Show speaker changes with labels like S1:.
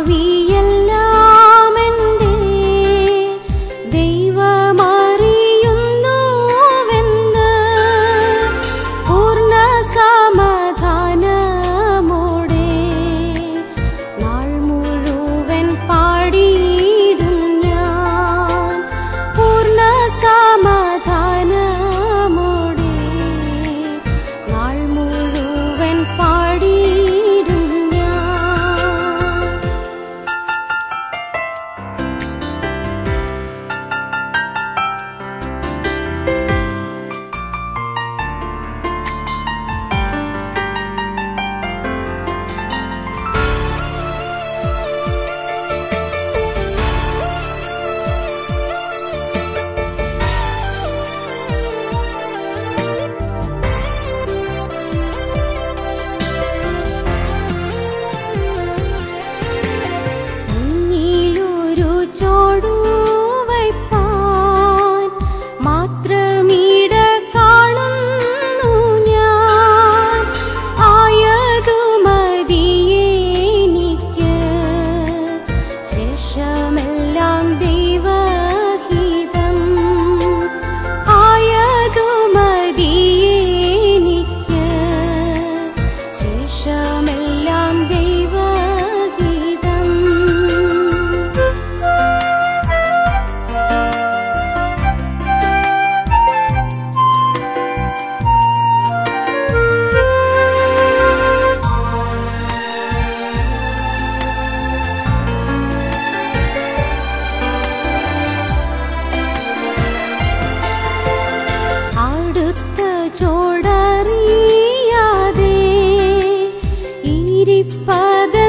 S1: ഭാവി അടുത്ത ചോടറിയാതെ ഇരിപ്പതെന്താനുഗ്രഹം